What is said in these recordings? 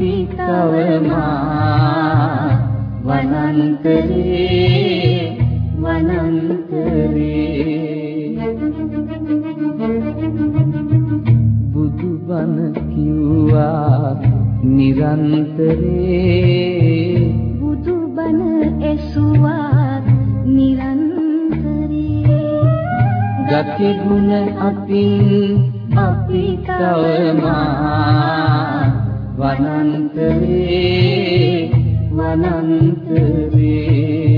අපි තවමා වනන්තරේ වනන්තරේ බුදුබණ කිව්වා නිරන්තරේ. බුදුබණ ඇසුවා නිරන්තරේ. ගති ගුණ අතින් අපි තවමා අනන්ත වේ අනන්ත වේ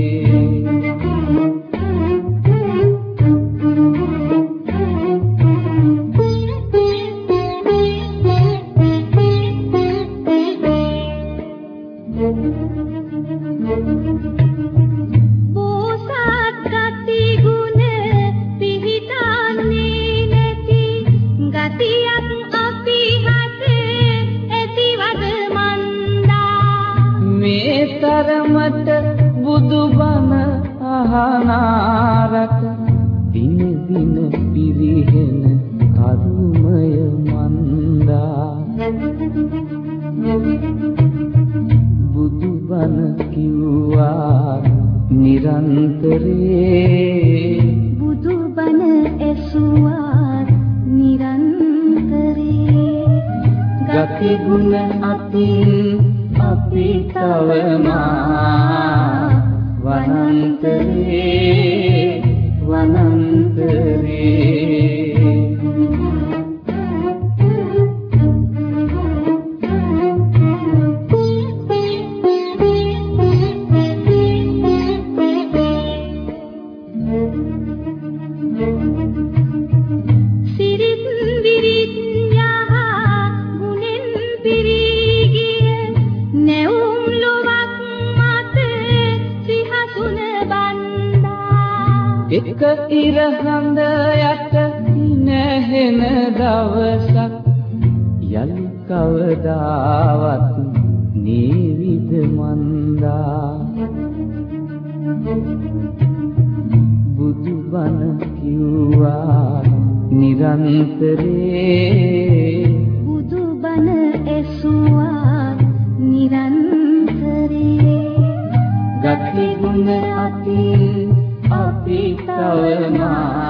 තරමට බුදුබණ අහනාරක. දින දින පිරිහෙන කරුමය මන්දා. බුදුබණ කිව්වා නිරන්තරේ. බුදුබණ ඇසුවා නිරන්තරේ. ගති ගුණ අතින් අපි තවමා වනන්තරේ එක ඉරහඳ යට නැහෙන දවසක්. යලි කවදාවත් නීවිද මන්දා. බුදුබණ කිව්වා නිරන්තරේ බුදුබණ ඇසුවා නිරන්තරේ. ගති ගුණ අතේ පිටවනා